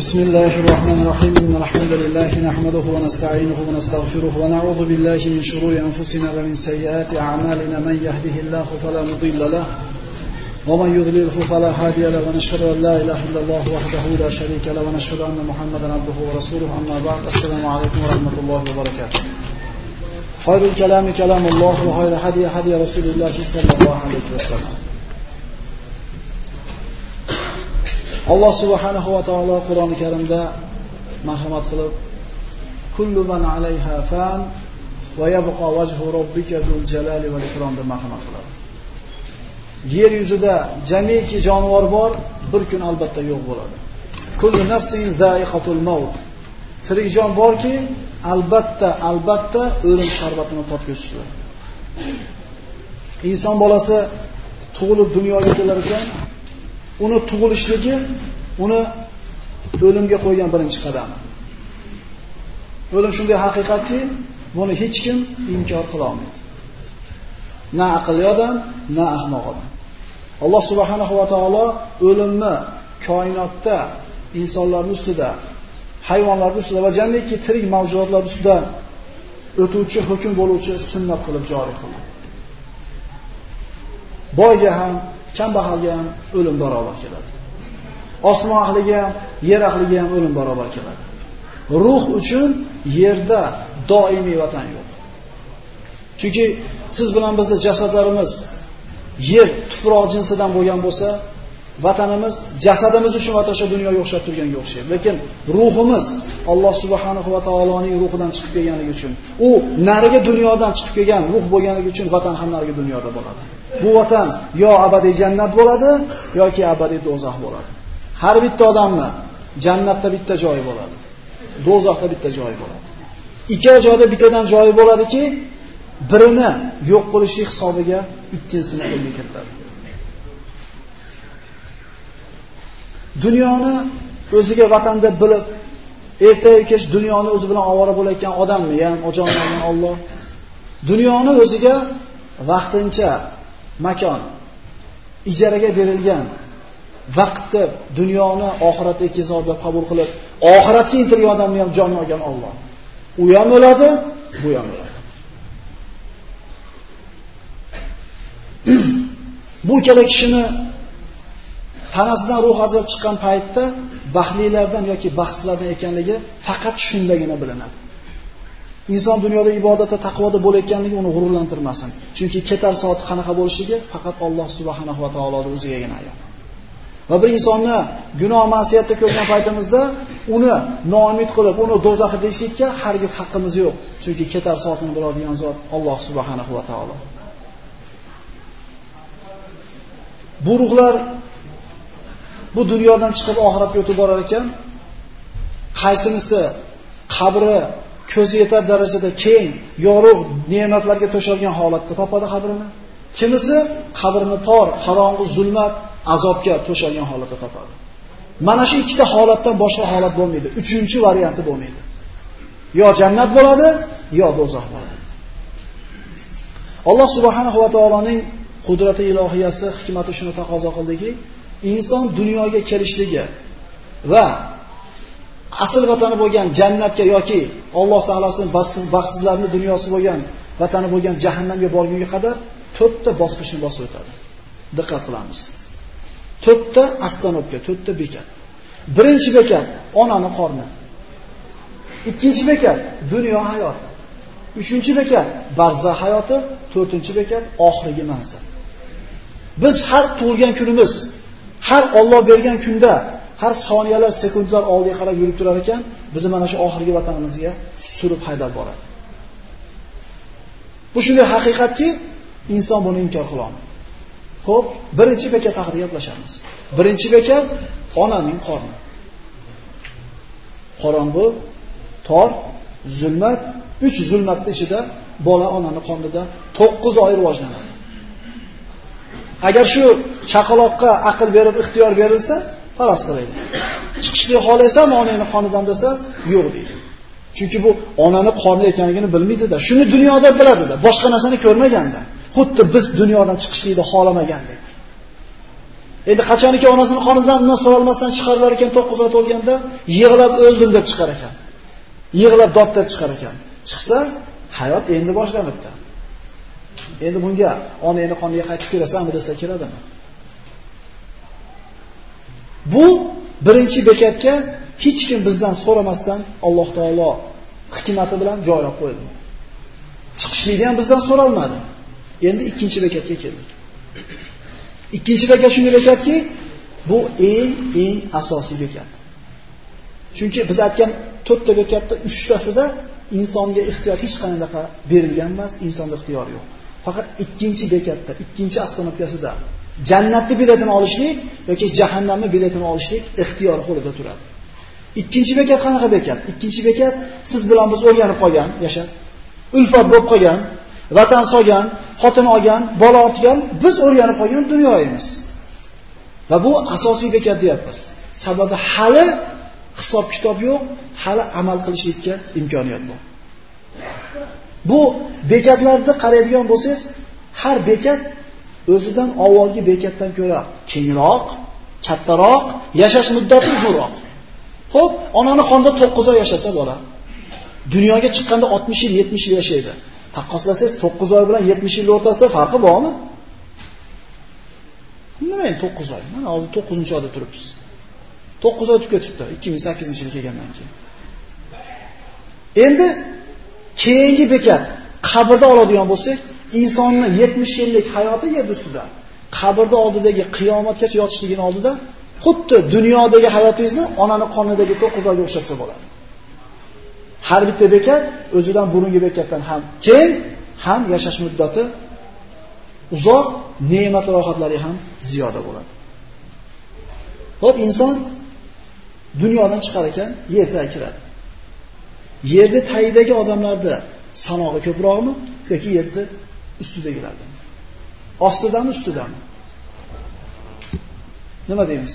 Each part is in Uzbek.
بسم الله الرحمن الرحيم. إن الحمد لله نحمده ونستعينه ونستغفره ونعوذ بالله من شرور أنفسنا ومن سيئات أعمالنا. من يهده الله فلا مضل له ومن يضلله فلا هادي له. ونشهد أن لا إله إلا الله وحده لا شريك له. ونشهد أن محمدا عبده ورسوله. أما بعد السلام عليكم ورحمة الله وبركاته. خير الكلام كلام الله وخير هدي هدي رسول الله صلى الله عليه وسلم. Alloh subhanahu va taolo Qur'oni Karimda marhamat qilib kullu man alayha fan va yabqa wajhu robbika zul jalali val ikrom deb marhamat qiladi. Yer yuzida jamiki jonivor bor, bir kun albatta yo'q bo'ladi. Kullu nafsin za'iqatul maut. Tirik jon borki, albatta, albatta o'lim sharbatini tatguvchisidir. Inson bolasi tug'ilib dunyoga kelar ekan, uni tug'ilishligi uni o'limga qo'ygan birinchi qadam O'lim shunday haqiqatki, buni hech kim inkor qila olmaydi. Na aqlli odam, na ahmoq odam. Alloh subhanahu va taolo o'limni koinotda, insonlarning ustida, hayvonlarning ustida va jamiki tirik mavjudotlar ustida o'tuvchi hukm bo'luvchi sunnat qilib joriy qildi. Boyga ham, kambag'alga ham o'lim barobar keladi. Osmon ahliga ham, yer ahliga ham o'lim barobar keladi. Ruh uchun yerda doimiy vatan yo'q. Chunki siz bilan bizning jasadlarimiz yer tuproq jinsidan bo'lgan bo'lsa, vatanimiz jasadimiz uchun vatasha dunyoga o'xshab turganga o'xshaydi. Lekin ruhimiz Alloh subhanahu va taoloning ruhidan chiqib kelganligi uchun, u nariga dunyodan chiqib kelgan ruh bo'lganligi uchun vatan ham nariga dunyoda bo'ladi. Bu vatan yo abadiy jannat bo'ladi yoki abadiy do'zax bo'ladi. Har bitta odamni jannatda bitta joyi bo'ladi. Do'zaxda bitta joyi bo'ladi. Ikkala joyda bittadan joyi bo'ladiki, birini yo'q qilishlik hisobiga ikkinchisini qo'lga kiritadi. Dunyoni o'ziga vatan deb bilib, ertaga kech dunyoni o'zi bilan ovora bo'layotgan odammi ham ojonlagan Alloh dunyoni o'ziga vaqtincha makon ijaraga berilgan vaqtda dunyoni oxiratga ekizob deb qabul qilib, oxiratga intilgan odamni ham jonni olgan Alloh. U ham o'ladi, bu ham o'ladi. bu ikkala kishini tanasidan ruh azab chiqqan paytda baxtlilardan yoki baxtsizlardan ekanligi faqat shundagina bilinadi. Inson dunyoda ibodatda taqvoda bo'layotganligi uni g'ururlantirmasin. Chunki ketar soati qanaqa bo'lishiga faqat Alloh subhanahu va taoloning o'zigagina ayon. Va bir insonni gunoh ma'siyatda ko'rgan paytimizda uni noumid qilib, uni do'zaxga deyishlikka hargiz haqqimiz yo'q. Chunki ketar soatini biladigan zot Alloh subhanahu va taolo. Bu ruhlar bu dunyodan chiqib oxiratga o'tib borar ekan, qaysinisi qabri ko'zi yetar darajada keng, yorug' ne'matlarga to'shalgan holatda topadi qabrini. Kimisi qabrini tor, qorong'u zulmat, azobga to'shalgan holatda topadi. Mana shu ikkita holatdan boshqa holat bo'lmaydi. Uchinchi varianti bo'lmaydi. Yo jannat bo'ladi, yo do'zax bo'ladi. Alloh subhanahu va taoloning qudrati ilohiyasi, hikmati shuni taqozo qildiki, inson dunyoga kelishligi va asl vatani bo'lgan jannatga yoki Alloh saqlasin baxtsiz baxtsizlarning dunyosi bo'lgan vatani bo'lgan jahannamga borgunga qadar to'rtta bosqichni bosib o'tadi. Diqqat qilamiz. To'rtta astanovka, to'rtta bekat. Birinchi bekat onani qorni. Ikkinchi bekat dunyo hayoti. Uchinchi bekat barza hayoti, to'rtinchi bekat oxirgi manzil. Biz har tug'ilgan kunimiz, har Alloh bergan kunda har soniyalar, sekundlar oldiga qarab yurib turar ekan, bizni mana shu oxirgi vatanimizga surib haydab boradi. Bu shunday haqiqatki, inson buni inkor qila olmaydi. Xo'p, birinchi bekat haqida gaplashamiz. Birinchi bekat onaning qorni. Qorong'u, tor, zulmat, uch zulmatning ichida bola onani qornida 9 oy rivojlanadi. Agar shu chaqaloqqa aql berib ixtiyor berilsa, faras qilaydi. Chiqishni xohlaysanmi onangni qonidan desa, yo'q deydi. Chunki bu onani qoni ekanligini bilmaydi-da. Shuni dunyoda biladi-da, boshqa narsani ko'rmaganda. Xuddi biz dunyodan chiqishlikni xohlamagandek. Endi qachoniki onasini qonidan undan so'ralmasdan chiqarlar ekan 9 oy to'lganda yig'lab o'ldim deb chiqar ekan. Yig'lab dod deb chiqar ekan. Chiqsa, hayot endi boshlanibdi. Endi bunga onangni qoniga qaytib kelasanmi desa keladimi? Bu birinchi bekatga hech kim bizdan so'ramasdan Alloh taolo hikmati bilan joylab qo'ydi. Chiqishlikni ham bizdan so'ralmadi. Endi ikkinchi bekatga keldik. Ikkinchi bekat shunday bekatki, bu eng eng asosiy bekat. Chunki biz aytgan to'rtta bekatda uchtasida insonga ixtiyor hech qanday berilgan emas, insonda ixtiyor yo'q. Faqat ikkinchi bekatda, ikkinchi ostanovkasida jannatni biletini olishlik yoki jahannamni biletini olishlik ixtiyor qo'lida turadi. Ikkinchi bekat qanaqa bekat? Ikkinchi bekat siz bilan biz o'rganib qolgan, yashab, ulfat bo'lib qolgan, vatan solgan, xotin olgan, bola ortgan, biz o'rganib qolgan dunyoyimiz. Va bu asosiy bekat deyapmiz. Sababi hali hisob kitob yo'q, hali amal qilishlikka imkoniyat bor. Bu bekatlarni qaraydigan bo'lsangiz, har bekat o'zidan avvalgi bekatdan ko'ra kengroq, kattaroq, yashash muddati uzunroq. Xo'p, onani qonda 9 oy yashasa bola. Dunyoga chiqqanda 60 yil, 70 yil yashaydi. Taqqoslasangiz 9 oy bilan 70 yil o'rtasida farqi bormi? Nima endi 9 oy? Mana hozir 9-oyda turibsiz. 9 oy o'tib ketibdi 2008-yil kelgandan keyin. Endi keyingi bekat qabrda oladigan bo'lsak, insonni 70 yillik hayoti yer ustida. Qabrda oldidagi qiyomatgacha yotishligini oldida xuddi dunyodagi hayotingizni onani qonidagi 9 oyga o'xshatsa bo'ladi. Har bitta bekat o'zidan burungi bekatdan ham keng, ham yashash muddati uzoq, ne'mat va rohatlari ham ziyoda bo'ladi. Xo'p, inson dunyodan chiqar ekan, yerga kiradi. Yerda tayidagi odamlarda sanog'i ko'proqmi yoki yerda ustidagilarda? Ostidami, ustidami? Nima deymiz?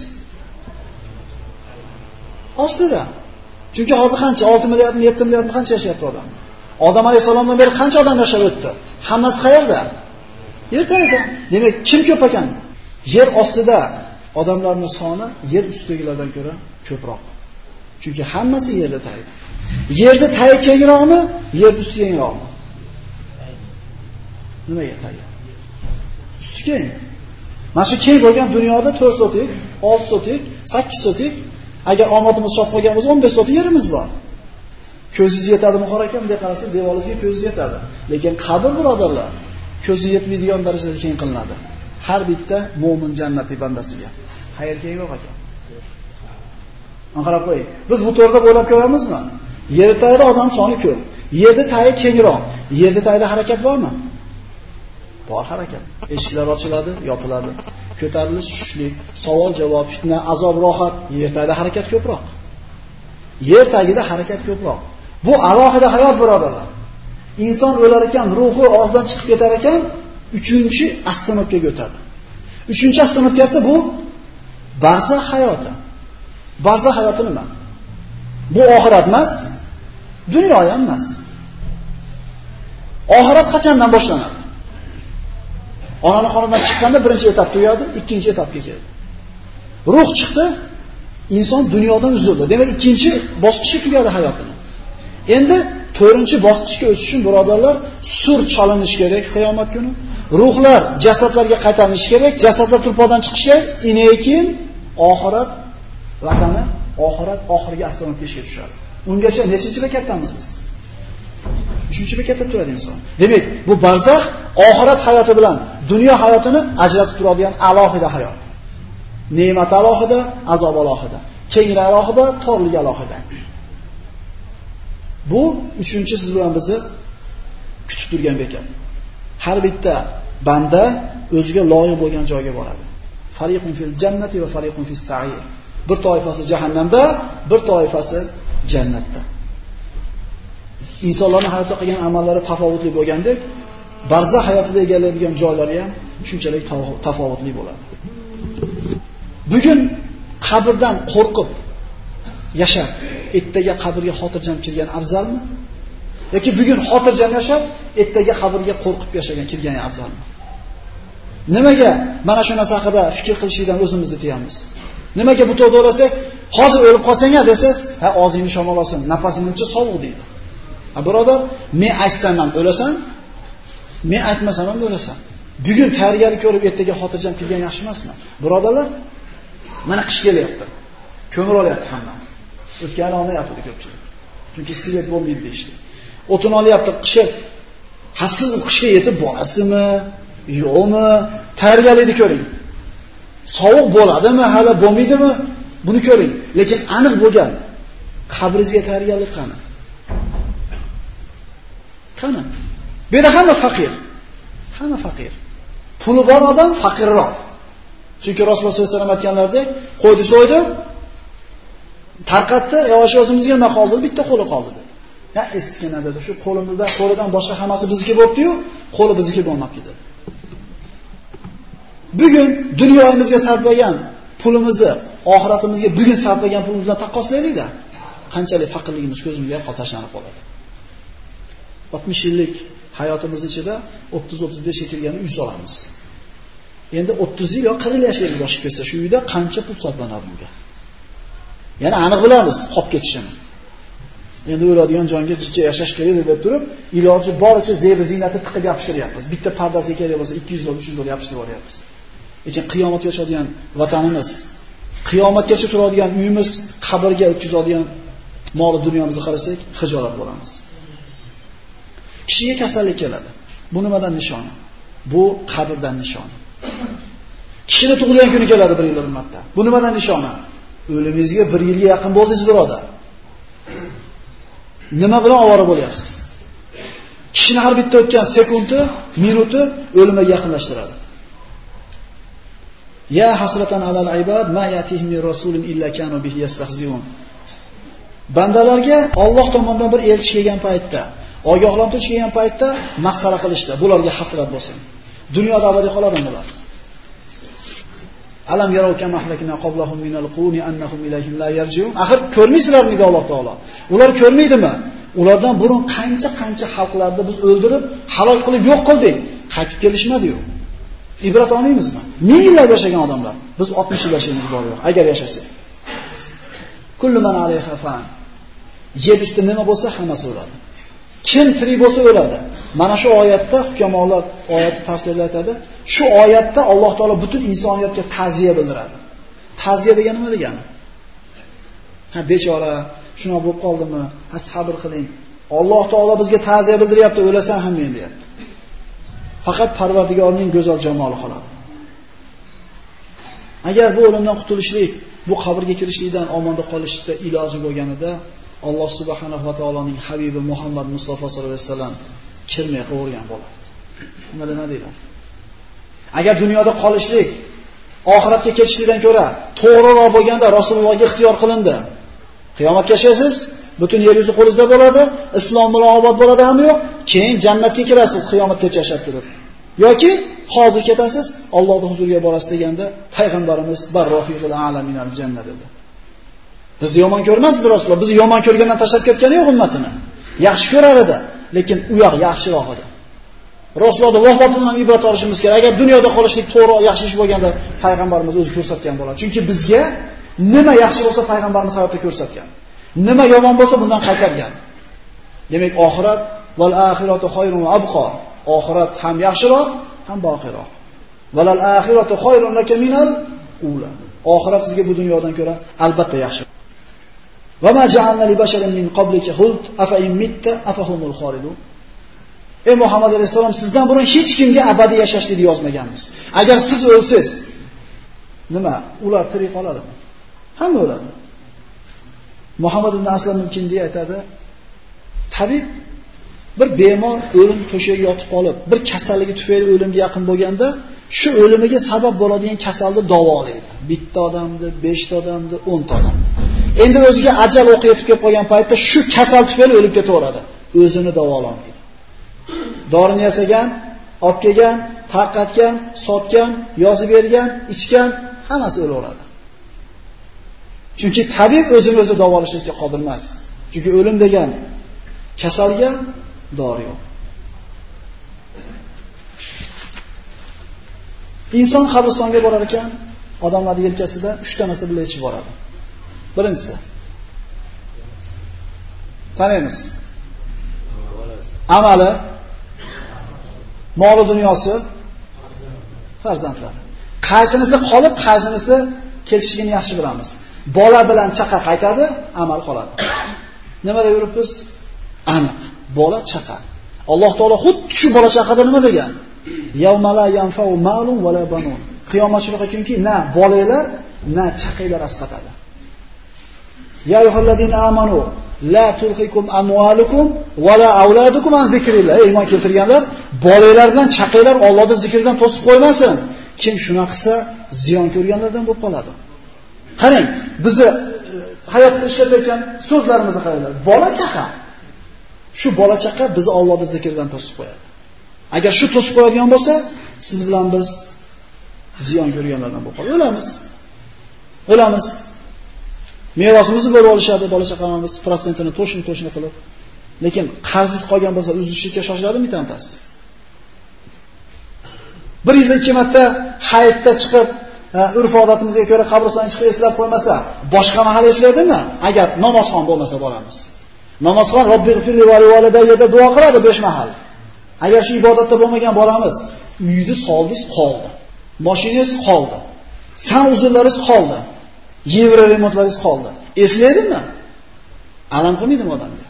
Ostida. Chunki hozir qancha 6 milliardmi, 7 milliardmi qancha yashayapti odam? Odam alayhisalomdan beri qancha odam yashab o'tdi? Hammasi qayerda? Yer tagida. Demak, kim ko'p ekan? Yer ostida odamlarning soni yer ustidagilardan ko'ra ko'proq. Chunki hammasi yerda tayida. Yerda tay kengroqmi, yer usti kengroqmi? Nimaga yetadi? Usti keng. Mana shu keng bo'lgan dunyoda 4 sotik, 6 sotik, 8 sotik, agar omadimiz chop qolgan bo'lsa 15 sotik yerimiz bor. Ko'zingiz yetadimi qora ekan, bunday qarasa devoringizga ko'zingiz yetadi. Lekin qabr birodarlar, ko'zi yetmaydigan darajada keng qilinadi. Har bitta mo'min jannati bandasiga. Xayr kengroq ekan. Qarab qo'ying. Biz bu to'rda bo'lib ko'ramizmi? Yer tagida odam soni ko'p. Yerda tagi kengroq. Yerda tagida harakat bormi? Bor harakat. Eshiklar ochiladi, yopiladi. Ko'tarilish, tushishlik, savol, javob, fitna, azob, rohat, yer tagida harakat ko'proq. Yer tagida harakat ko'proq. Bu alohida hayot birodarlar. Inson o'lar ekan, ruhi og'zidan chiqib ketar ekan, 3-chi astronomga o'tadi. 3-chi astronomkasi bu barzax hayoti. Barzax hayoti nima? Bu oxirat emas, dunyo ham emas. Oxirat qachondan boshlanadi? Onani qonidan chiqqanda birinchi etap tugadi, ikkinchi etapga keldi. Ruh chiqdi, inson dunyodan uzildi. Demak, ikkinchi bosqichga tugadi hayotini. Endi to'rtinchi bosqichga o'tish uchun birodarlar sur chalinish kerak qiyomat kuni. Ruhlar jasadlarga qaytarilishi kerak, jasadlar turpodan chiqishi kerak, keyin oxirat vatani, oxirat oxirgi astronot tushadi. Ungacha nechinchi bekatdamiz biz? Uchinchi bekatda turadi inson. Demak, bu barzax oxirat hayoti bilan dunyo hayotini ajratib turadigan alohida hayot. Ne'mat alohida, azob alohida, kenglik alohida, torlik alohida. Bu 3-chi siz bilan bizni kutib turgan bekat. Har bitta banda o'ziga loyiq bo'lgan joyga boradi. Fariqun fil jannati va fariqun fis sa'ir. Bir toifasi jahannamda, bir toifasi jannatda. Insonlarning hayotda qilgan amallari tafovutli bo'lgandek, barza hayotida egallaydigan joylari ham shunchalik tafovutli bo'ladi. Bugun qabrdan qo'rqib yashab, ertaga qabrga xotirjam kirgan afzalmi? yoki bugun xotirjam yashab, ertaga qabrga qo'rqib yashagan kirgan afzalmi? Nimaga mana shu narsa haqida fikr qilishdan o'zimizni tiyamiz? Nimaga bu to'g'ri bo'lsa, hozir o'lib qolsang-a desiz, ha og'zingni shamol olsin, nafasim sovuq deydi. A birodar, men aytsam ham o'lasan, men aytmasam ham o'lasan. Bugun tayyorgarlik ko'rib ertaga xotirjam kelgan yaxshi emasmi? Birodarlar, mana qish kelyapti. Ko'mir olyapti hamma. O'tgan olmayapti ko'pchilik. Chunki sivet bo'lmaydi deyishdi. O'tin olyapti, qish. Hassiz qishga yetib borasizmi? Yo'qmi? Tayyorgarlikni ko'ring. Sovuq bo'ladimi, hali bo'lmaydimi? Buni ko'ring. Lekin aniq bo'lgan qabringizga tayyorgarlik qani? Qani? Bu yerda hamma faqir. Hamma faqir. Puli bor odam faqirroq. Chunki Rasululloh sollallohu alayhi vasallam aytganlaridek, qo'ydi so'ydi, tarqatdi, e, yosh o'zimizga nima qoldi? Bitta qo'li qoldi dedi. Ya eskina dedi. Shu qo'limizda, qo'lidan boshqa hammasi bizniki bo'libdiyu qo'li bizniki bo'lmabdi dedi. Bugun dunyoyimizga sarflagan pulimizni, oxiratimizga bugun sarflagan pulimiz bilan taqqoslaylikda Qanchalik faqirligimiz ko'zimizga qol tashlanib qoladi. 60 yillik hayotimiz ichida 30-35 ga uy solamiz. Endi 30 yil yo 40 yil yashaymiz oshib ketsa, shu uyda qancha pul sarflanadi bunga? Yana aniq bilamiz qolib ketishini. Endi o'ladigan jonga jicha yashash kerak deb turib, iloji boricha zeb ziynatni tiqib yopishtiryapmiz. Bitta pardasi kerak bo'lsa 200 dollar, 300 dollar yopishtirib olyapmiz. Lekin qiyomatga tushadigan vatanimiz, qiyomatgacha turadigan uyimiz, qabrga o'tkazadigan mol dunyomizni qarasak, hijolat bo'lamiz. Kishiga kasallik keladi. Bu nimadan nishoni? Bu qabrdan nishoni. Kishini tug'ilgan kuni keladi bir yil hurmatda. Bu nimadan nishoni? O'limingizga 1 yilga yaqin bo'ldingiz birodar. Nima bilan ovora bo'lyapsiz? Kishini har bitta o'tgan sekundi, minuti o'limga yaqinlashtiradi. Ya hasratan alal ibad ma yatihim rasulun illa kanu bihi yastahziun. Bandalarga Alloh tomonidan bir elchi kelgan paytda, ogohlantirish kelgan paytda masxara qilishdi. Bularga hasrat bo'lsin. Dunyoda abadiy qoladimi bular? Alam yarov kama ahlakna qablahum min annahum ilayhim la yarji'un. Axir ko'rmaysizlarmi Alloh taolo? Ular ko'rmaydimi? Ulardan burun qancha-qancha xalqlarni biz o'ldirib, halok qilib yo'q qildik. Qaytib kelishmadi-yu. Ibrat olmaymizmi? Ming yillar yashagan odamlar. Biz 60 yil yashaymiz bor yo'q, agar yashasak. Kullu man alayha fan. Yer ustida nima bo'lsa hammasi o'ladi. Kim tirik bo'lsa o'ladi. Mana shu oyatda hukamolar oyati tafsirida aytadi. Shu oyatda Alloh taolo butun insoniyatga ta'ziya bildiradi. Ta'ziya degani nima degani? Ha bechora, shuna bo'lib qoldimi? Ha sabr qiling. Alloh taolo bizga ta'ziya bildiryapti, o'lasan ham men deyapti. Faqat Parvardigorning go'zal jamoli qoladi. Agar bu o'limdan qutulishlik, bu qabrga kirishlikdan omonda qolishda iloji bo'lganida Alloh subhanahu va taoloning habibi Muhammad Mustafa sollallohu alayhi vasallam kirmay qo'ygan bo'lardi. Nima nima deydi? Agar dunyoda qolishlik oxiratga ketishlikdan ko'ra to'g'riroq bo'lganda Rasulullohga ixtiyor qilindi. Qiyomatga yashaysiz, butun yer yuzi qo'lingizda bo'ladi, islom bilan obod bo'ladi ham yo'q, keyin jannatga kirasiz qiyomatgacha yashab turib. Yoki hozir ketasiz, Allohning huzuriga borasiz deganda payg'ambarimiz barrohiyul alaminal jannat dedi. Bizni yomon ko'rmasdi Rasululloh. Bizni yomon ko'rgandan tashlab ketgani yo'q ummatini. Yaxshi ko'rar edi, lekin u yoq yaxshiroq edi. Rasulullohning vafotidan ham ibrat olishimiz kerak. Agar dunyoda qolishlik to'g'ri yaxshi ish bo'lganda payg'ambarimiz o'zi ko'rsatgan bo'ladi. Chunki bizga nima yaxshi bo'lsa payg'ambarimiz hayotda ko'rsatgan. Nima yomon bo'lsa bundan qaytargan. Demak, oxirat val axiratu khayrun va abqa. Oxirat ham yaxshiroq, ham boqiroq. Valal axiratu khayrun laka minal ula. Oxirat sizga bu dunyodan ko'ra albatta yaxshi. Va ma ja'alna li basharin min qablika khuld afa in mitta afahumul khalidun. Ey Muhammad alayhisalom, sizdan burun hech kimga abadiy yashashlikni yozmaganmiz. Agar siz o'lsiz, nima? Ular tirik qoladimi? Hamma o'ladi. Muhammad ibn Aslam al-Kindi aytadi, tabib bir bemor o'lim to'shagiga yotib qolib, bir kasalligi tufayli o'limga yaqin bo'lganda, shu o'limiga sabab bo'ladigan kasalni davolaydi. Bitta odamni, 5 ta odamni, 10 ta odamni. Endi o'ziga ajal o'qi yetib kelib qolgan paytda shu kasal tufayli o'lib ketaveradi. O'zini davolamaydi. Dorini yasagan, olib kelgan, tarqatgan, sotgan, yozib bergan, ichgan, hammasi o'laveradi. Chunki tabib o'zini o'zi davolashga qodir emas. Chunki o'lim degan kasalga dori yo'q. Inson qabristonga borar ekan, odamlar yelkasida 3 ta narsa bilan ichib boradi. Birinchisi tanaymiz. Amali, moli dunyosi, farzandlari. Qaysinisi qolib, qaysinisi ketishligini yaxshi bilamiz. Bola bilan chaqa qaytadi, amal qoladi. nima deb yuribmiz? Aniq. Bola chaqa. Alloh taolo xuddi shu bola chaqada nima degan? Yawmala. Qiyomat shunaqa kunki, na bolalar, na chaqanglar asqatadi. Ya ayyuhallazina amanu la tulhikum amwalukum wala auladukum an zikrillah. Ey iymon keltirganlar, bolalar bilan chaqalar Allohning zikridan to'sib qo'ymasin. Kim shuna qilsa, ziyon ko'rganlardan bo'lib qoladi. Qarang, bizni e, hayotda ishlatayotgan so'zlarimizni qaranglar. Bola chaqa. Shu bola chaqa bizni Allohning zikridan to'sib qo'yadi. Agar shu to'sib qo'yadigan bo'lsa, siz bilan biz ziyon ko'rganlardan bo'lib qolamiz. O'lamiz. O'lamiz. Merosimizni bo'lib olishadi bola chaqamiz protsentini to'shin-to'shin qilib. Lekin qarzsiz qolgan bo'lsa, uzishga shoshiladimi tantasi? Bir yilda ikki marta hayitda chiqib, e, urf odatimizga ko'ra qabristonga chiqib eslab qo'ymasa, boshqa mahal eslaydimi? Agar namozxon bo'lmasa boramiz. Namozxon Robbig'firli va validayga duo qiladi 5 mahal. Agar shu ibodatda bo'lmagan bolamiz, uyni soldingiz qoldi. Mashinangiz qoldi. San uzunlaringiz qoldi. Yevro remontlaringiz qoldi. Eslaydimi? Alam qilmaydimi odamga?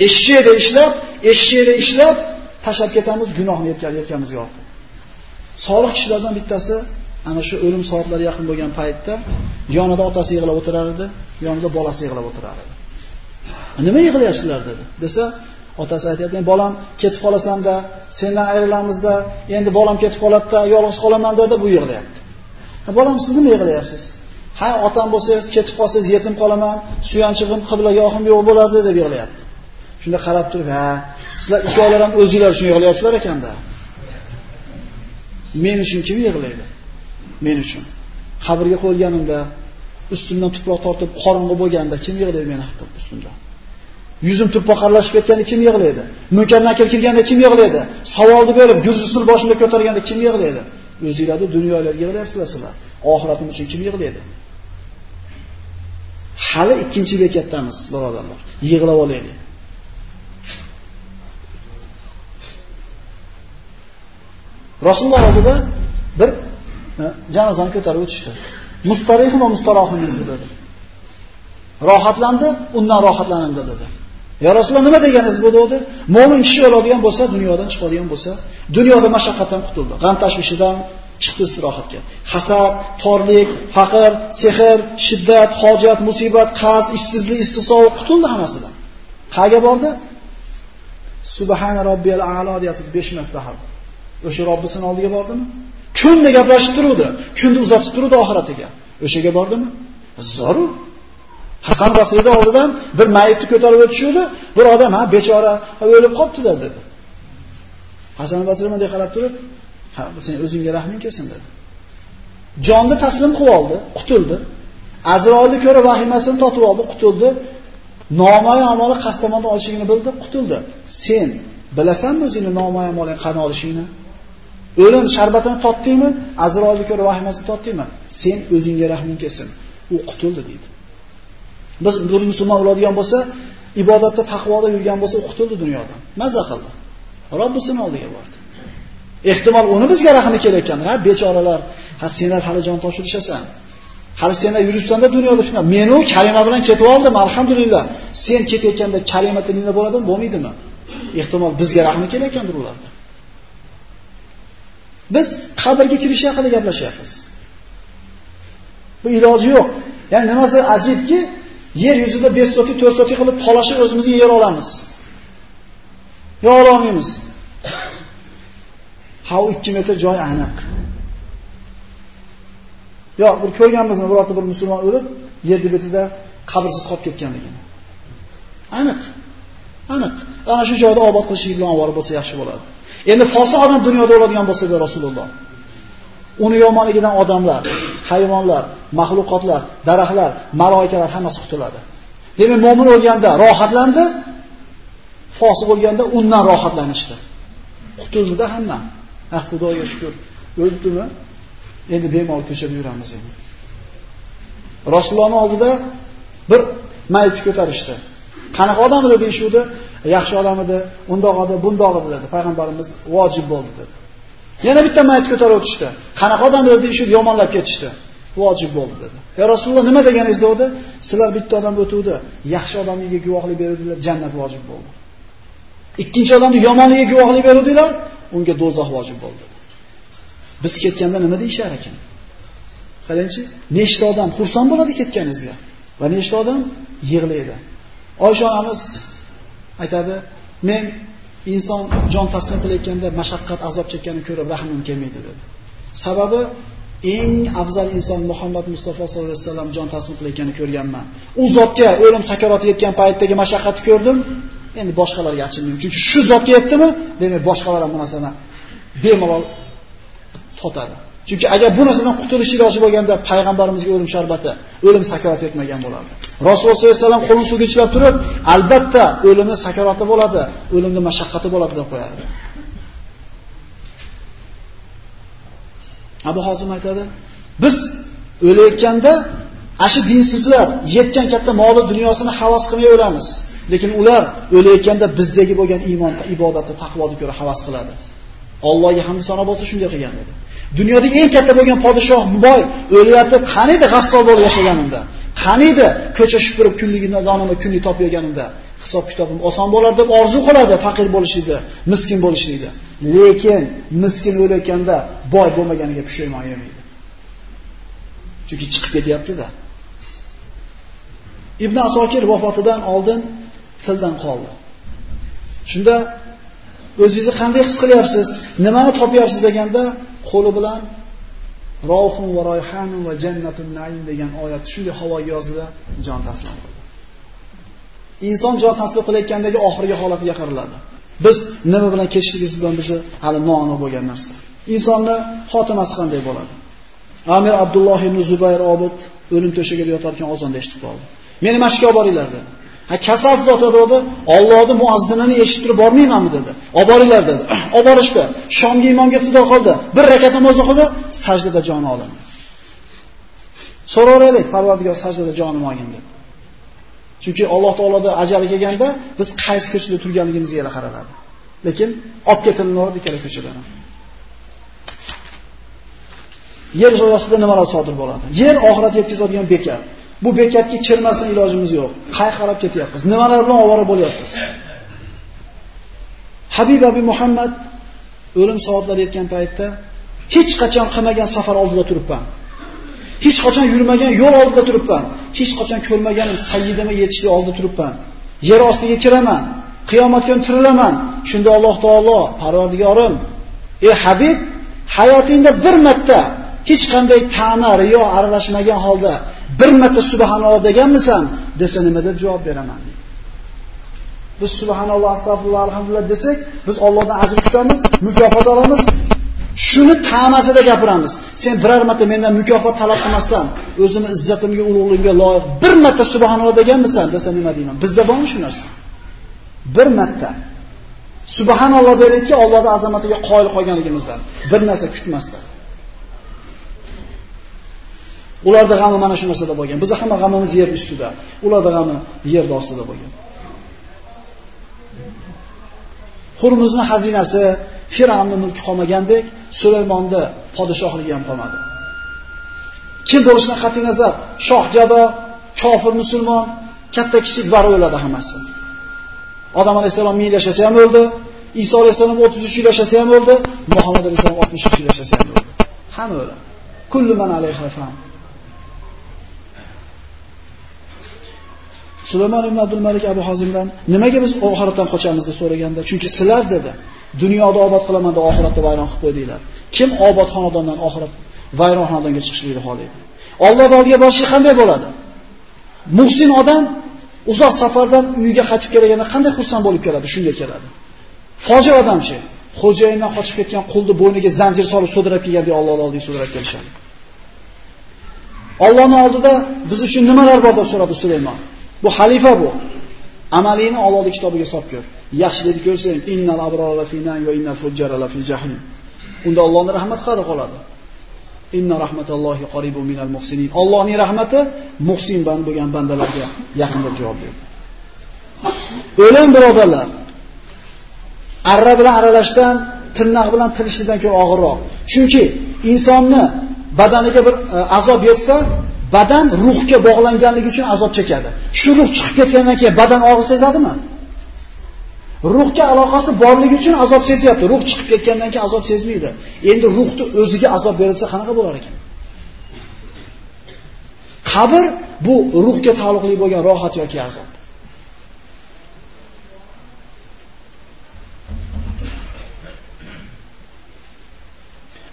yerda ishlab, eshikda ishlab tashlab ketamiz, gunohni yetkamizga ortib. Solih kishilardan bittasi ana shu o'lim soatlari yaqin bo'lgan paytda yonida otasi yig'lab o'tirar edi, yonida bolasi yig'lab o'tirar edi. Nima yig'layapsizlar dedi. Desa, otasi aytayotgan, "Bolam ketib qolasan-da, sendan ayrilamizda, endi bolam ketib qoladi-da, yolg'iz qolaman" dedi, bu yig'layapti. "Bolam, siz nima yig'layapsiz?" "Ha, otam bo'lsangiz, ketib qolsangiz yetim qolaman, suyanchig'im, qiblaga yo'q bo'ladi" deb yig'layapti. Shunda qarab turib, "Ha, sizlar ikkovlar ham o'zingizlar uchun yig'layapsizlar ekanda." Men uchun kim yig'laydi? Men uchun. Qabrga qo'yilganimda, ustimdan tuproq tortib qorong'i bo'lganda kim yig'laydi meni haqim ustimda? Yuzim turpoqarlashib ketganda kim yig'laydi? Munkar nakir kelganda kim yig'laydi? Savolni berib, gurjisini boshimni ko'targanda kim yig'laydi? O'zingizlar dunyolarga yig'layapsizlar sizlar. Oxiratim uchun kim yig'laydi? Hali ikkinchi bekatdamiz, birodarlar. Yig'lab olaylik. Rasululloh oldida bir janozani ko'tarib o'tishdi. Mustarihim va mustarohim dedi. Rohatlandi, undan rohatlandi dedi. Ya Rasululloh nima deganingiz bu dedi? Mo'min kishi o'ladigan bo'lsa, dunyodan chiqadigan bo'lsa, dunyoda mashaqqatdan qutuldi. G'am tashvishidan chiqdi istirohatga. Hasad, torlik, faqr, sehr, shiddat, hojat, musibat, qarz, ishsizlik, istisoq qutuldi hammasidan. Qayga bordi? Subhana robbiyal a'lo deyatib 5 marta ham. O'sha Robbisining oldiga bordimi? Kunda gaplashib turuvdi, kunda uzatib turuvdi oxiratiga. O'shaga bordimi? Zarur. Hasan Basriyda oldidan bir mayitni ko'tarib o'tishdi. Bir odam, ha, bechora, o'lib qopti dedi. Hasan Basriy bunday qarab turib, "Ha, sen o'zingga rahming kelsin" dedi. Jonni taslim qilib oldi, qutuldi. Azroilni ko'ra vahimasini totib oldi, qutuldi. Nomoy amoli qastomondan olishingni bildi, qutuldi. Sen bilasanmi o'zingni nomoy amoling qani olishingni? O'lim sharbatini totdingmi? Azroilni ko'ra vahimasini totdingmi? Sen o'zingga rahming kelsin. U qutuldi dedi. Biz bir musulmon bo'ladigan bo'lsa, ibodatda taqvoda yurgan bo'lsa, qutuldi dunyodan. Mazza qildi. Robbisining oldiga bordi. Ehtimol uni bizga rahmi kelayotgan. Ha, bechoralar, ha senlar hali jon topshirishasan. Hali senlar yuribsanda dunyoda fitna. Men u kalima bilan ketib oldim, alhamdulillah. Sen ketayotganda kalima tilingda bo'ladimi, bo'lmaydimi? Ehtimol bizga rahmi kelayotgandir ularda. Biz qabrga kirish haqida gaplashyapmiz. Bu iloji yo'q. Ya'ni nimasi ajibki, yer yuzida 5 sotik, 4 soti qilib tolashib o'zimizga yer olamiz. Yo olmaymiz. Ha 2 metr joy aniq. Yo, bir ko'rganmizmi birorta bir musulmon o'lib, yer debetida qabrsiz qolib ketganligini. Aniq. Aniq. Ana shu joyda obod qilish bilan ovora bo'lsa yaxshi bo'ladi. Endi fosiq odam dunyoda o'ladigan bo'lsa da Rasululloh. Uni yomonligidan odamlar, hayvonlar, mahluqotlar, daraxtlar, maloikalar hammasi qutuladi. Demak, mo'min o'lganda rohatlandi, fosiq bo'lganda undan rohatlanishdi. Qutuldida hamma. Ah, Xudoga shukr. O'ldimi? Endi bemalol ko'chada yuramiz endi. Rasulullohning oldida bir mayit ko'tarishdi. Qanaqa odam edi deyshuvdi? Yaxshi odam edi, undoq edi, bundoq edi dedi. Payg'ambarimiz vojib bo'ldi dedi. Yana bitta mayit ko'tarib o'tishdi. Qanaqa odam edi deyshuvdi, yomonlab ketishdi. Vojib bo'ldi dedi. Ya Rasululloh nima deganingiz dedi? Sizlar bitta odam o'tuvdi, yaxshi odamlarga guvohlik beruvdilar, jannat vojib bo'ldi. Ikkinchi odamni yomonligiga guvohlik beruvdilar, unga do'zax vojib bo'ldi. Biz ketganda nima deyshar ekan? Qarangchi, nechta odam xursand bo'ladi ketganingizga va nechta odam yig'laydi. Oysha onamiz aytadi, men inson jon taslim qilayotganda mashaqqat, azob chekkanini ko'rib rahmim kelmaydi dedi. Sababi eng afzal inson Muhammad Mustafa sollallohu alayhi vasallam jon taslim qilayotganini ko'rganman. U zotga o'lim sakaroti yetgan paytdagi mashaqqatni ko'rdim. Endi boshqalarga achinmayman. Chunki shu zotga yetdimi, demak boshqalar ham bu narsani bemalol totadi. Chunki agar bu narsadan qutulish iloji bo'lganda payg'ambarimizga o'lim sharbati, o'lim sakarati yetmagan bo'lardi. Rasululloh sollallohu alayhi vasallam qo'lini suvga ichilib turib, albatta o'limni sakarati bo'ladi, o'limni mashaqqati bo'ladi deb qo'yadi. Abu Hozim aytadi, biz o'layotganda ashi dinsizlar yetgan katta moli dunyosini havas qilmay o'lamiz. Lekin ular o'layotganda bizdagi bo'lgan iymon, ibodatni, taqvoni ko'ra havas qiladi. Allohga hamd sano bo'lsa shunday qilgan edi. Dunyodagi eng katta bo'lgan podshoh boy o'layotib, qaniydi g'assol bo'lib yashaganimda, qaniydi ko'cha shupurib kunligini donini kunlik topayotganimda, hisob kitobim oson bo'lar deb orzu qiladi faqir bo'lishlikni, miskin bo'lishlikni. Lekin miskin o'layotganda boy bo'lmaganiga pushaymon yemaydi. Chunki chiqib ketyapti-da. Ibn Asokir vafotidan oldin tildan qoldi. Shunda o'zingizni qanday his qilyapsiz? Nimani topyapsiz deganda qo'li bilan Rohun va Rayhanun va Jannatun Naim degan oyat shunday havoga yozilib jon taslim qildi. Inson jon taslim qilayotgandagi oxirgi holatiga qaraladi. Biz nima bilan kechishligimiz bilan bizni hali noaniq bo'lgan narsa. Insonni xotimasi qanday bo'ladi? Amir Abdulloh ibn Zubayr Obid o'lim to'shagida yotarkan ozonda eshitib qoldi. Meni mashqqa olib boringlar dedi. Ha kasal zot dedi, Allohning muazzinini eshitib bormaymanmi dedi. Olib boringlar dedi. Olib borishdi. Shomga imomga fido qildi. Bir rakat namoz o'qidi, sajdada joni olindi. So'raylik, Parvardigor sajdada jonim olgin deb. Chunki Alloh taoloda ajali kelganda biz qaysi ko'chada turganligimizga qaraladi. Lekin olib ketiladi ikkala ko'chadan. Yer ostida nimalar sodir bo'ladi? Yer oxirat yetkazadigan bekat. Bu bekatga kirmasdan ilojimiz yo'q. Qay qarab ketyapmiz? Nimalar bilan ovora bo'lyapmiz? Habib abi Muhammad o'lim soatlari yetgan paytda hech qachon qilmagan safar oldida turibman. Hech qachon yurmagan yo'l oldida turibman. Hech qachon ko'rmaganim sayyidima yetishlik oldida turibman. Yer ostiga kiraman. Qiyomat kuni tirilaman. Shunda Alloh taolo, Parvardigorim, ey Habib, hayotingda bir marta hech qanday ta'ma, riyo aralashmagan holda bir marta subhanalloh deganmisan desa nima deb javob beraman? Biz subhanalloh astag'firulloh alhamdulillah desak biz Allohdan ajr kutamiz mukofot olamiz. Shuni ta'masida gapiramiz. Sen biror marta mendan mukofot talab qilmasdan o'zimni izzatimga ulug'ligimga loyiq bir marta subhanalloh deganmisan desa nima deyman? Bizda bormi shu narsa? Bir marta. Subhanalloh deylikki Allohning azamatiga qoyil qolganligimizdan. Bir narsa kutmasdan. Ularda g'ami mana shu narsada bo'lgan. Bizning hamma g'amimiz yer ustida. Ularda g'ami yer ostida bo'lgan. Hurmuzning xazinasi, Firavnning mulki qolmagandek, Sulaymonda podshohligi ham qolmadi. Kim bo'lishidan qat'i nazar, shoh jado, kofir musulmon, katta kichik bari o'ladi hammasi. Odam alayhisalom 1000 yashasa ham o'ldi, Iso alayhisalom 33 yil yashasa ham o'ldi, Muhammad alayhisalom 63 yil yashasa ham o'ldi. Hamma o'ladi. Kullu man alayhi fan. Sulaymon ibn Abdul Malik Abu Hazimdan nimaga biz oxiratdan qochamiz deb so'raganda, chunki sizlar dedi, dunyoda obod qilaman deb oxiratda vayron qilib qo'ydinglar. Kim obod xonadondan oxirat vayron xonadonga chiqishlikni xohlaydi? Alloh oldiga borishi qanday bo'ladi? Muhsin odam uzoq safardan uyiga qaytib kelganda qanday xursand bo'lib keladi? shunga keladi. Fojir odamchi, xo'jayindan qochib ketgan qulni bo'yniga zanjir solib so'dirab kelganda Alloh oldiga so'dirab kelishadi. Allohning oldida biz uchun nimalar bor deb so'radi Sulaymon. Bu xalifa bu. Amalini Allohning kitobiga solib ko'r. Yaxshilikni ko'rsang, innal abrora fi naim va innal fujjara fi jahim. Unda Allohning rahmat qadi qoladi. Inna rahmatallohi qaribun minal muhsinin. Allohning rahmati muhsin band bo'lgan bandalarga yaqin deb javob berdi. O'lim birodarlar, arra bilan aralashdan, tirnoq bilan tilishdan ko'ra og'irroq. Chunki insonni badaniga bir e, azob yetsa, badan ruhga bog'langanligi uchun azob chekadi. Shu ruh chiqib ketgandan keyin badan og'riq sezadimi? Ruhga aloqasi borligi uchun azob sezyapti. Ruh chiqib ketgandan keyin azob sezmaydi. Endi ruhni o'ziga azob berilsa qanaqa bo'lar ekan? Qabr bu ruhga taalluqli bo'lgan rohat yoki azob.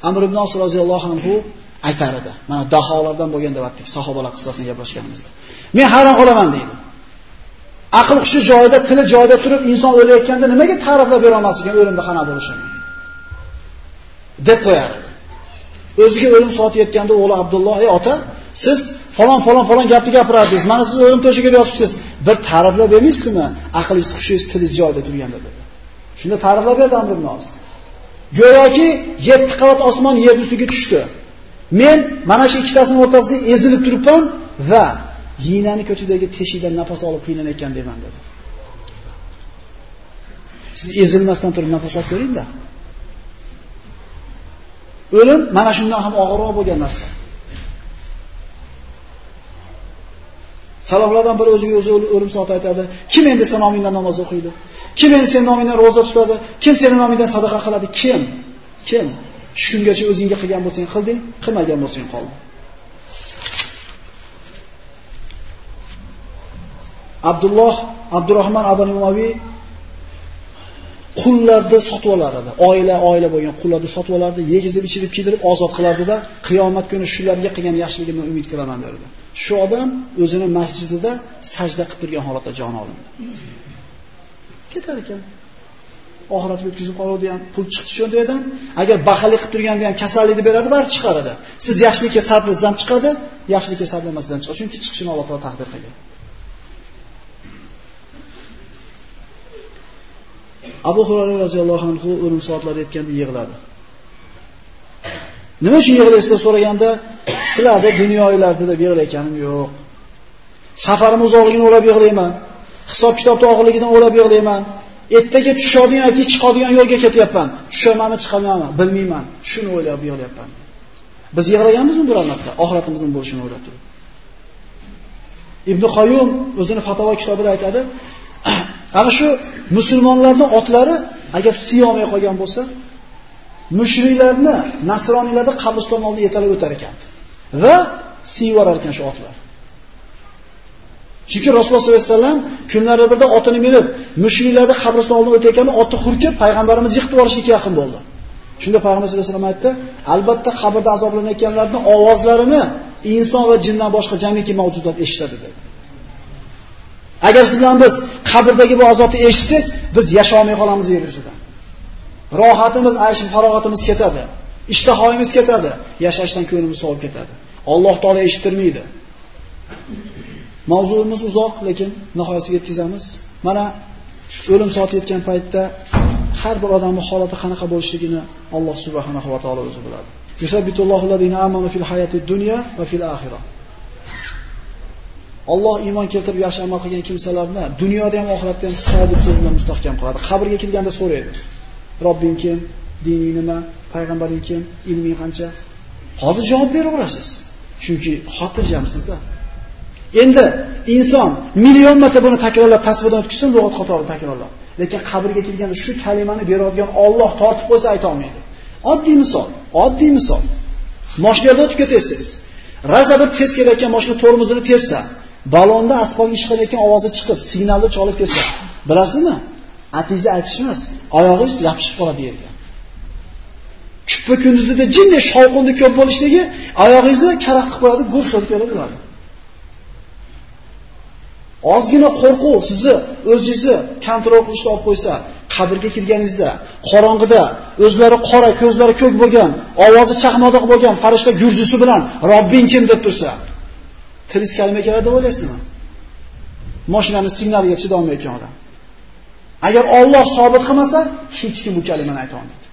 Amr ibn Os roziyallohu anhu aytar edi. Mana daholardan bo'lgan deb aytdik, sahobalar qissasini gaplashganimizda. Men hayron qolaman deydi. Aql hushi joyida, tili joyida turib inson o'layotganda nimaga ta'riflab bera olmas ekan o'limda qana bo'lishini? deb qo'yar edi. O'ziga o'lim soati yetganda o'g'li Abdulloh, "Ey ota, siz falon falon falon gapni gapirardingiz. Mana siz o'lim to'shagida yotibsiz. Bir ta'riflab bermaysizmi? Aqlingiz, hushingiz, tilingiz joyida turganda" dedi. Shunda ta'riflab berdi Amr ibn Os. Go'yoki 7 qavat osmon yer ustiga tushdi. Men mana shu ikkitasini o'rtasida ezilib turibman va yinani ko'chidagi teshikdan nafas olib qiynanayotgan deyman dedi. Siz ezilmasdan turib nafas olib ko'ringda. O'lim mana shundan ham og'irroq bo'lgan narsa. Saloflardan biri o'ziga o'zi o'lim soati aytadi. Kim endi sen nomingdan namoz o'qiydi? Kim endi sen nomingdan roza tutadi? Kim sening nomingdan sadaqa qiladi? Kim? Kim? Shu kungacha o'zingga qilgan bo'lsang qilding, qilmagan bo'lsang qoldi. Abdulloh Abdurrahmon Abu Umaviy qullarni sotib olar edi. Oila, oila bo'lgan qullarni sotib olardi, yegizib ichirib kiydirib ozod qilardida, qiyomat kuni shularga qilgan yaxshiligimni umid qilaman derdi. Shu odam o'zini masjidida sajda qilib turgan holatda jon olindi. Ketar ekan. Oxiratga o'tkazib qoladi ham pul chiqdi shu yerdan. Agar baxillik qilib turganda ham kasallikni beradi, bari chiqaradi. Siz yaxshilikka sabringizdan chiqadi, yaxshilikka sabrlamasdan chiqadi. Chunki chiqishini Alloh taolo taqdir qilgan. Abu Hurayra roziyallohu anhu o'lim soatlari yetganda yig'ladi. Nima uchun yig'laysizlar so'raganda, sizlarda dunyoylarda deb yig'layotganim yo'q. Safarim uzoqligini o'ylab yig'layman. Hisob-kitob og'irligidan o'ylab yig'layman. Ertaga tushadigan yoki chiqadigan yo'lga ketyapman. Tushamanmi, chiqamanmi, bilmayman. Shuni o'ylab yig'layapman. Biz yig'laganmizmi bu marta oxiratimizning bo'lishini o'ylab turib. Ibn Qayyum o'zini fatvo kitobida aytadi, ana shu musulmonlarning otlari agar siyomay qolgan bo'lsa, mushriklarni, nasroniylarni qabriston oldiga yetalab o'tar ekan va siyvarar ekan shu otlar. Chunki Rasululloh sollallohu alayhi vasallam kunlari birda otini minib, mushriklarni qabriston oldidan o'tayotganda otni hurkib payg'ambarimiz yiqitib yuborishga yaqin bo'ldi. Shunda payg'ambar sollallohu alayhi vasallam aytdi, albatta qabrda azoblanayotganlarning ovozlarini inson va jindan boshqa jamiki mavjudot eshitadi dedi. Agar siz bilan biz qabrdagi bu azobni eshitsak, biz yasholmay qolamiz yer yuzida. Rohatimiz, ayshim, farog'atimiz ketadi. Ishtahoyimiz ketadi. Yashashdan ko'nglimiz sovib ketadi. Alloh taolo eshittirmaydi. Mavzuimiz uzoq, lekin nihoyasiga yetkazamiz. Mana o'lim soati yetgan paytda har bir odamning holati qanaqa bo'lishligini Alloh subhanahu va taolo o'zi biladi. Yusabbitullohu allazina amanu fil hayati dunya va fil oxirah. Alloh iymon keltirib yaxshi amal qilgan kimsalarni dunyoda ham oxiratda ham sobit so'z bilan mustahkam qiladi. Qabrga kelganda so'raydi. Robbing kim? Dining nima? Payg'ambaring kim? Ilming qancha? Hozir javob beraverasiz. Chunki xotirjam sizda. Endi inson million marta buni takrorlab tasvirdan o'tkizsin, lug'at qatori takrorlab. Lekin qabrga kelganda shu kalimani beradigan Alloh tortib qo'ysa ayta olmaydi. Oddiy misol, oddiy misol. Mashinada o'tib ketasiz. Raza bir tez kelayotgan mashina tormozini tepsa, balonda asfaltga ishlayotgan ovozi chiqib, signalni cholib kelsa, bilasizmi? Atingizni aytishmas, oyog'ingiz yopishib qoladi yerga. Kuppa kunduzida jinday shovqinni ko'p bo'lishligi oyog'ingizni karaxt qilib qo'yadi, g'ur keladi. Ozgina qo'rquv sizni o'zingizni kontrol qilishga olib qo'ysa, qabrga kirganingizda, qorong'ida, o'zlari qora, ko'zlari ko'k bo'lgan, ovozi chaqmoqdaq bo'lgan farishta gurzusi bilan Robbing kim deb tursa, tilingiz kalima keladi deb o'ylaysizmi? Mashinaning signaliga chidolmayotgan odam. Agar Alloh sobit qilmasa, hech kim bu kalimani ayta olmaydi.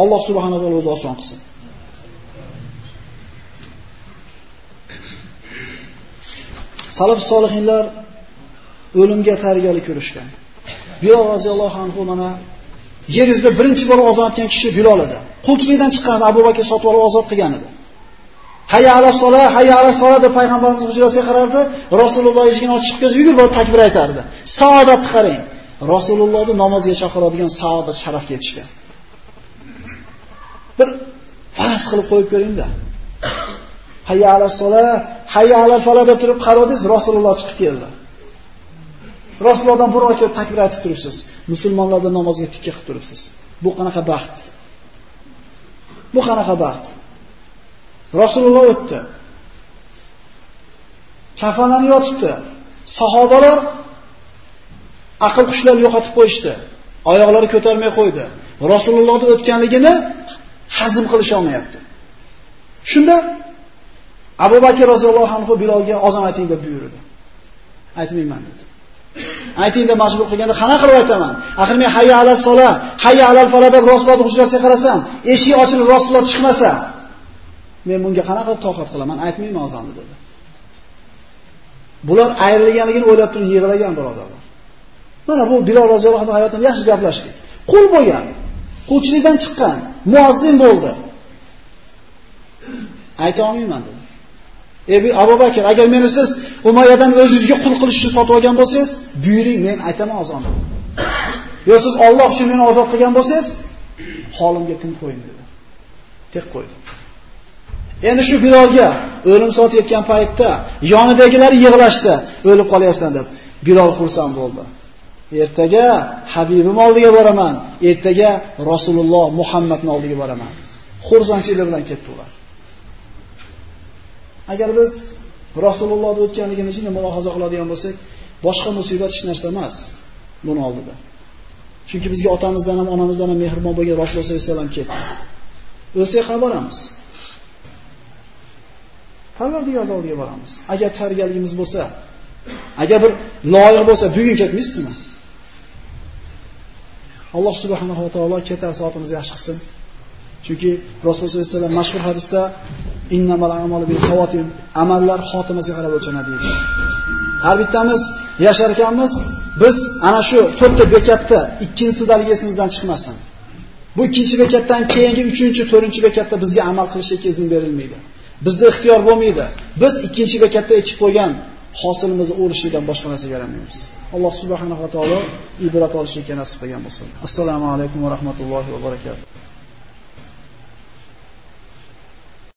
Alloh subhanahu va taolo o'zi oson qilsin. Salaf solihinlar o'limga tayyorgarli ko'rishgan. Bilal roziyallohu anhu mana yer yuzida birinchi bo'lib ozod etgan kishi Bilal edi. Qulchilikdan chiqqan Abu Bakr sotib olib ozod qilgan edi. Hayya ala sola, hayya ala sola deb payg'ambarimiz hujrasiga qarardi. Rasululloh eshigini ochib chiqqach, yugurib borib takbir aytardi. Saodatni qarang. Rasulullohni namozga chaqiradigan saodat sharafga yetishgan. Bir faraz qilib qo'yib ko'ring-da. Hayya ala sola, hayya ala fala deb turib qarodingiz, Rasululloh chiqib keldi. Rasulullohdan burun kelib takbir aytib turibsiz. Musulmonlarda namozga tikka qilib turibsiz. Bu qanaqa baxt? Bu qanaqa baxt? Rasululloh o'tdi. Kafonani yotibdi. Sahobalar aql qushlarni yo'qotib qo'yishdi. Oyoqlari ko'tarmay qo'ydi. Rasulullohning o'tganligini hazm qilisha olmayapti. Shunda Abu Bakr roziyallohu anhu Bilolga ozon ayting deb buyurdi. Aytmayman dedi. Ayting deb majbur qilganda qana qilib aytaman? Axir men hayya ala sola, hayya alal fala deb Rasulullohning hujrasiga qarasam, eshik ochilib Rasululloh chiqmasa, men bunga qana qilib toqat qilaman? Aytmayman ozonni dedi. Bular ayrilganligini o'ylab turib yig'lagan birodarlar. Mana bu Bilol roziyallohu anhu hayotini yaxshi gaplashdik. Qul bo'lgan, qulchilikdan chiqqan, muazzin bo'ldi. Ayta olmayman dedi. Ey Abu Bakr, agar meni siz Umayyadan o'zingizga qul qilish uchun sotib olgan bo'lsangiz, buyuring, men aytaman ozonni. Yo siz Alloh uchun meni ozod qilgan bo'lsangiz, holimga tin qo'ying dedi. Tek qo'ydi. Endi shu Bilolga o'lim soat yetgan paytda yonidagilar yig'lashdi, o'lib qolyapsan deb. Bilol xursand bo'ldi. Ertaga Habibim oldiga boraman, ertaga Rasululloh Muhammadning oldiga boraman. Xursandchilik bilan ketdi ular. Agar biz Rasulullohni o'tganligini ichida mulohaza qiladigan bo'lsak, boshqa musibat hech narsa emas buni oldida. Chunki bizga otamizdan ham, onamizdan ham mehribon bo'lgan Rasululloh sollallohu alayhi vasallam ketdi. O'lsak ham boramiz. Parvardigorning oldiga boramiz. Agar tayyorgarligimiz bo'lsa, agar bir loyiq bo'lsa, bugun ketmaysizmi? Alloh subhanahu va taolo ketar soatimizni yaxshi qilsin. Chunki Rasululloh sollallohu alayhi vasallam mashhur hadisda innamal a'malu bil xawatim amallar xotimasiga qarab o'lchanadi deydi. Har bittamiz yashar ekanmiz, biz ana shu to'rtta bekatda ikkinchisidagi esimizdan chiqmasin. Bu ikkinchi bekatdan keyingi 3-chi, 4-chi bekatda bizga amal qilishga izn berilmaydi. Bizda ixtiyor bo'lmaydi. Biz ikkinchi bekatda echib qo'ygan hosilimizni o'rishlikdan boshqa narsaga yaramaymiz. Alloh subhanahu va taolo ibrat olishga nasib qilgan bo'lsin. Assalomu alaykum va rahmatullohi va barakatuh.